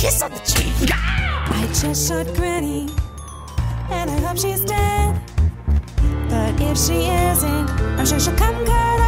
kiss on the cheek. I just shot Granny, and I hope she's dead. But if she isn't, I'm sure she'll come good.